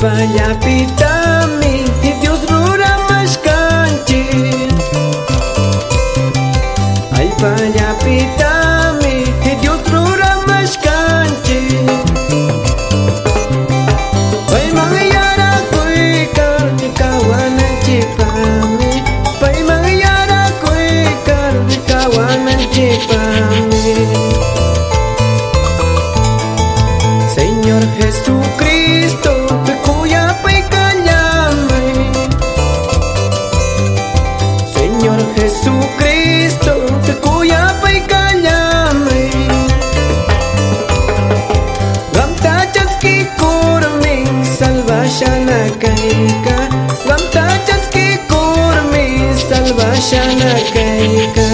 pallapitami Dios ruramashkanchi Ay pallapitami Dios ruramashkanchi Payman yarakuykar kawananchipami Payman yarakuykar kawananchipami Señor Jesucristo, ki kurmin salvashana kaika.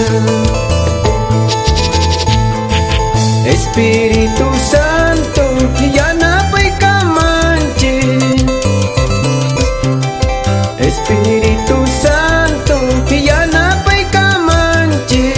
Espíritu Santo, ya na kamanche. Espíritu Santo, ya na kamanche.